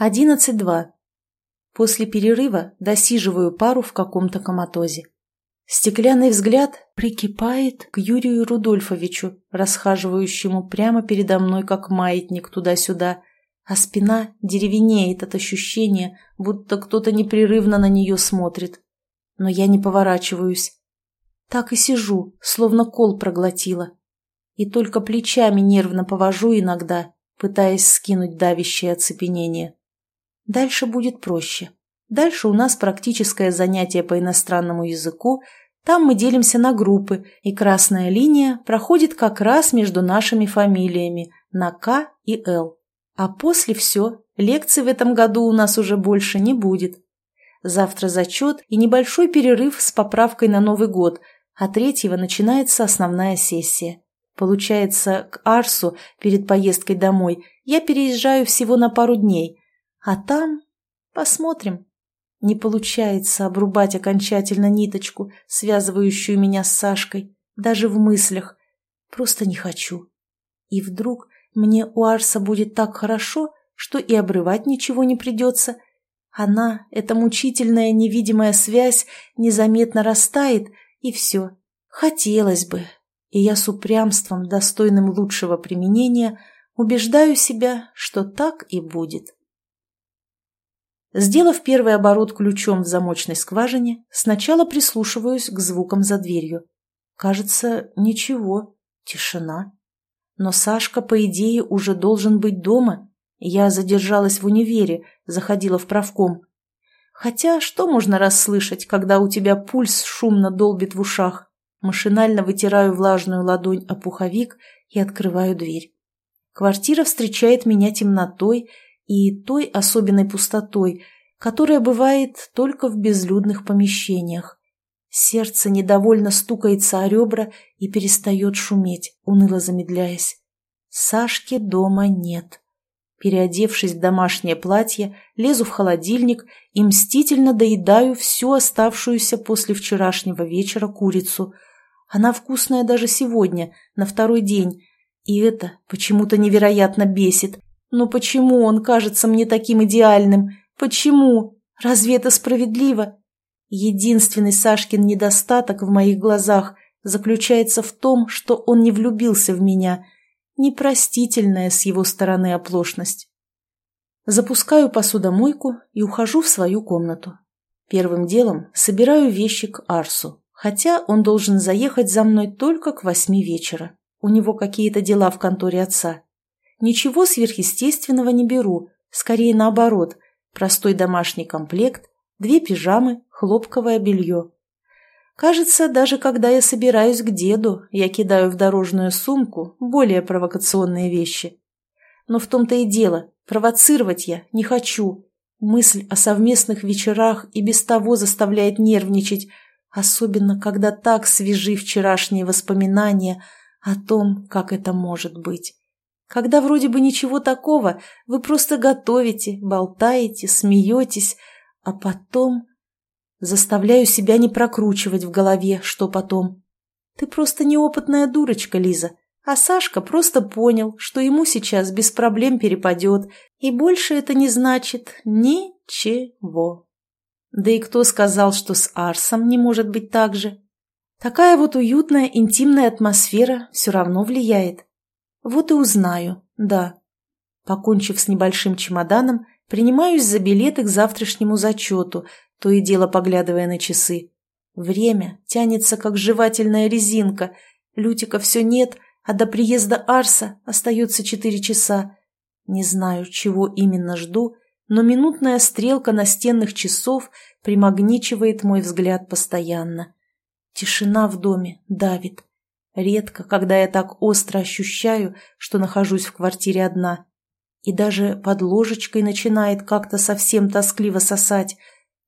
11.2. После перерыва досиживаю пару в каком-то коматозе. Стеклянный взгляд прикипает к Юрию Рудольфовичу, расхаживающему прямо передо мной, как маятник туда-сюда, а спина деревенеет от ощущения, будто кто-то непрерывно на нее смотрит. Но я не поворачиваюсь. Так и сижу, словно кол проглотила. И только плечами нервно повожу иногда, пытаясь скинуть давящее оцепенение. Дальше будет проще. Дальше у нас практическое занятие по иностранному языку, там мы делимся на группы, и красная линия проходит как раз между нашими фамилиями на К и Л. А после все, лекций в этом году у нас уже больше не будет. Завтра зачет и небольшой перерыв с поправкой на Новый год, а третьего начинается основная сессия. Получается, к Арсу перед поездкой домой я переезжаю всего на пару дней, а там посмотрим. Не получается обрубать окончательно ниточку, связывающую меня с Сашкой, даже в мыслях. Просто не хочу. И вдруг мне у Арса будет так хорошо, что и обрывать ничего не придется. Она, эта мучительная невидимая связь, незаметно растает, и все. Хотелось бы. И я с упрямством, достойным лучшего применения, убеждаю себя, что так и будет. Сделав первый оборот ключом в замочной скважине, сначала прислушиваюсь к звукам за дверью. Кажется, ничего, тишина. Но Сашка, по идее, уже должен быть дома. Я задержалась в универе, заходила в правком. Хотя что можно расслышать, когда у тебя пульс шумно долбит в ушах? Машинально вытираю влажную ладонь о пуховик и открываю дверь. Квартира встречает меня темнотой и той особенной пустотой, которая бывает только в безлюдных помещениях. Сердце недовольно стукается о ребра и перестает шуметь, уныло замедляясь. Сашки дома нет. Переодевшись в домашнее платье, лезу в холодильник и мстительно доедаю всю оставшуюся после вчерашнего вечера курицу. Она вкусная даже сегодня, на второй день, и это почему-то невероятно бесит. Но почему он кажется мне таким идеальным? Почему? Разве это справедливо? Единственный Сашкин недостаток в моих глазах заключается в том, что он не влюбился в меня. Непростительная с его стороны оплошность. Запускаю посудомойку и ухожу в свою комнату. Первым делом собираю вещи к Арсу, хотя он должен заехать за мной только к восьми вечера. У него какие-то дела в конторе отца. Ничего сверхъестественного не беру, скорее наоборот. Простой домашний комплект, две пижамы, хлопковое белье. Кажется, даже когда я собираюсь к деду, я кидаю в дорожную сумку более провокационные вещи. Но в том-то и дело, провоцировать я не хочу. Мысль о совместных вечерах и без того заставляет нервничать, особенно когда так свежи вчерашние воспоминания о том, как это может быть. Когда вроде бы ничего такого, вы просто готовите, болтаете, смеетесь, а потом... Заставляю себя не прокручивать в голове, что потом. Ты просто неопытная дурочка, Лиза. А Сашка просто понял, что ему сейчас без проблем перепадет, и больше это не значит ничего. Да и кто сказал, что с Арсом не может быть так же? Такая вот уютная интимная атмосфера все равно влияет. Вот и узнаю, да. Покончив с небольшим чемоданом, принимаюсь за билеты к завтрашнему зачету, то и дело поглядывая на часы. Время тянется, как жевательная резинка. Лютика все нет, а до приезда Арса остается четыре часа. Не знаю, чего именно жду, но минутная стрелка настенных часов примагничивает мой взгляд постоянно. Тишина в доме давит. Редко, когда я так остро ощущаю, что нахожусь в квартире одна. И даже под ложечкой начинает как-то совсем тоскливо сосать.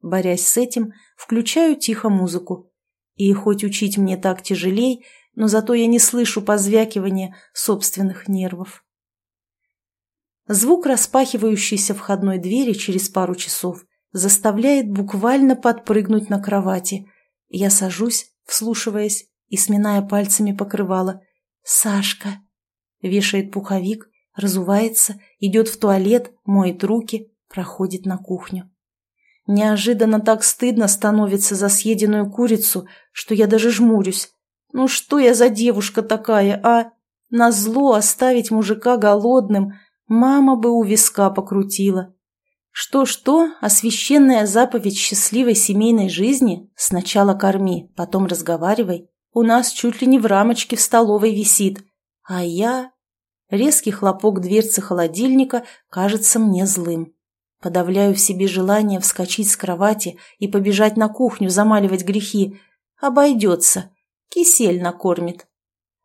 Борясь с этим, включаю тихо музыку. И хоть учить мне так тяжелей, но зато я не слышу позвякивания собственных нервов. Звук распахивающейся входной двери через пару часов заставляет буквально подпрыгнуть на кровати. Я сажусь, вслушиваясь, и, сминая пальцами покрывало. «Сашка!» Вешает пуховик, разувается, идет в туалет, моет руки, проходит на кухню. Неожиданно так стыдно становится за съеденную курицу, что я даже жмурюсь. Ну что я за девушка такая, а? Назло оставить мужика голодным мама бы у виска покрутила. Что-что, а священная заповедь счастливой семейной жизни сначала корми, потом разговаривай, у нас чуть ли не в рамочке в столовой висит. А я... Резкий хлопок дверцы холодильника кажется мне злым. Подавляю в себе желание вскочить с кровати и побежать на кухню замаливать грехи. Обойдется. Кисель накормит.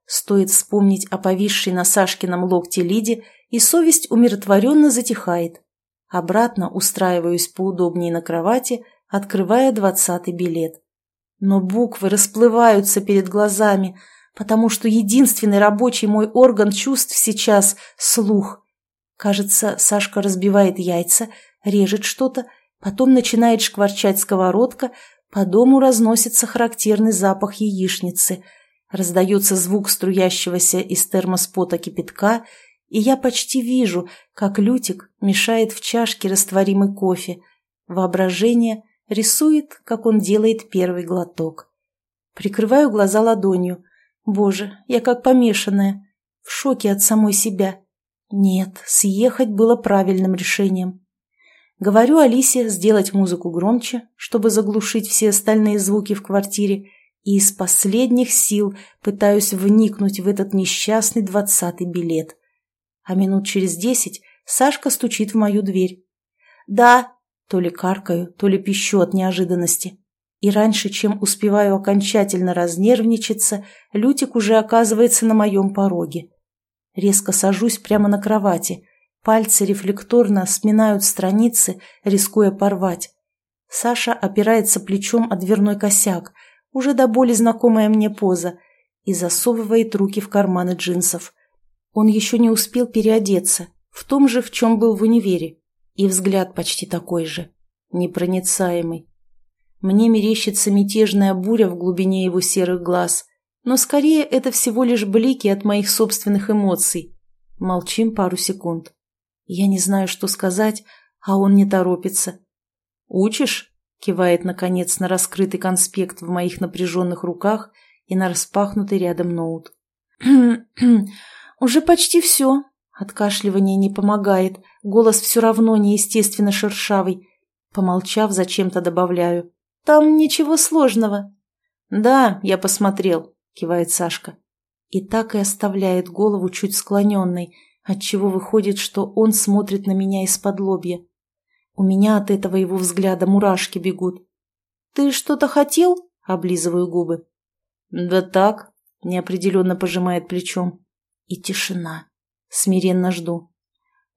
Стоит вспомнить о повисшей на Сашкином локте Лиде, и совесть умиротворенно затихает. Обратно устраиваюсь поудобнее на кровати, открывая двадцатый билет. Но буквы расплываются перед глазами, потому что единственный рабочий мой орган чувств сейчас — слух. Кажется, Сашка разбивает яйца, режет что-то, потом начинает шкварчать сковородка, по дому разносится характерный запах яичницы, раздается звук струящегося из термоспота кипятка, и я почти вижу, как Лютик мешает в чашке растворимый кофе. Воображение рисует, как он делает первый глоток. Прикрываю глаза ладонью. Боже, я как помешанная. В шоке от самой себя. Нет, съехать было правильным решением. Говорю Алисе сделать музыку громче, чтобы заглушить все остальные звуки в квартире, и из последних сил пытаюсь вникнуть в этот несчастный двадцатый билет. А минут через десять Сашка стучит в мою дверь. «Да», то ли каркаю, то ли пищу от неожиданности. И раньше, чем успеваю окончательно разнервничаться, Лютик уже оказывается на моем пороге. Резко сажусь прямо на кровати. Пальцы рефлекторно сминают страницы, рискуя порвать. Саша опирается плечом о дверной косяк, уже до боли знакомая мне поза, и засовывает руки в карманы джинсов. Он еще не успел переодеться, в том же, в чем был в универе, и взгляд почти такой же, непроницаемый. Мне мерещится мятежная буря в глубине его серых глаз, но скорее это всего лишь блики от моих собственных эмоций. Молчим пару секунд. Я не знаю, что сказать, а он не торопится. «Учишь?» — кивает, наконец, на раскрытый конспект в моих напряженных руках и на распахнутый рядом ноут. «Уже почти все», Откашливание не помогает, голос все равно неестественно шершавый. Помолчав, зачем-то добавляю. «Там ничего сложного». «Да, я посмотрел», — кивает Сашка. И так и оставляет голову чуть склоненной, отчего выходит, что он смотрит на меня из-под лобья. У меня от этого его взгляда мурашки бегут. «Ты что-то хотел?» — облизываю губы. «Да так», — неопределенно пожимает плечом. И тишина. Смиренно жду.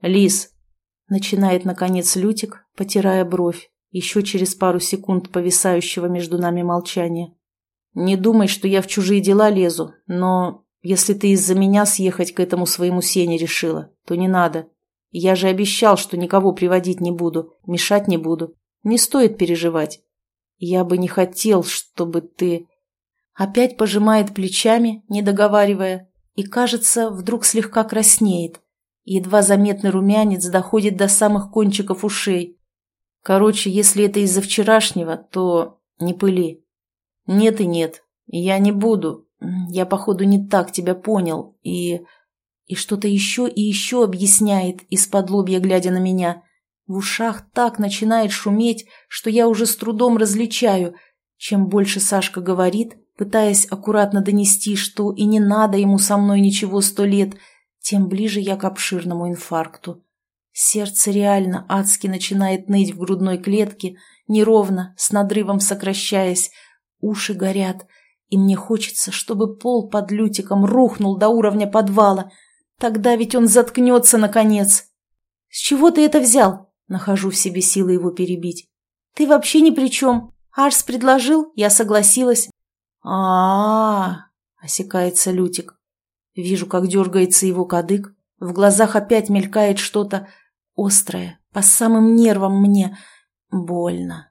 «Лис!» — начинает, наконец, Лютик, потирая бровь, еще через пару секунд повисающего между нами молчания. «Не думай, что я в чужие дела лезу, но если ты из-за меня съехать к этому своему Сене решила, то не надо. Я же обещал, что никого приводить не буду, мешать не буду. Не стоит переживать. Я бы не хотел, чтобы ты...» Опять пожимает плечами, не договаривая, и, кажется, вдруг слегка краснеет. Едва заметный румянец доходит до самых кончиков ушей. Короче, если это из-за вчерашнего, то не пыли. Нет и нет. Я не буду. Я, походу, не так тебя понял. И... И что-то еще и еще объясняет, из-под лобья глядя на меня. В ушах так начинает шуметь, что я уже с трудом различаю. Чем больше Сашка говорит, пытаясь аккуратно донести, что и не надо ему со мной ничего сто лет, тем ближе я к обширному инфаркту. Сердце реально адски начинает ныть в грудной клетке, неровно, с надрывом сокращаясь, уши горят, и мне хочется, чтобы пол под лютиком рухнул до уровня подвала. Тогда ведь он заткнется, наконец. «С чего ты это взял?» Нахожу в себе силы его перебить. «Ты вообще ни при чем. Арс предложил, я согласилась а, осекается Лютик. Вижу, как дергается его кадык. В глазах опять мелькает что-то острое, по самым нервам мне. Больно.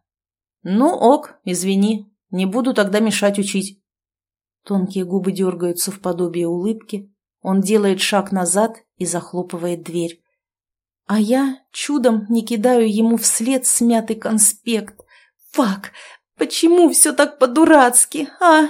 Ну, ок, извини. Не буду тогда мешать учить. Тонкие губы дергаются в подобие улыбки. Он делает шаг назад и захлопывает дверь. А я чудом не кидаю ему вслед смятый конспект. Фак, почему все так по-дурацки, а?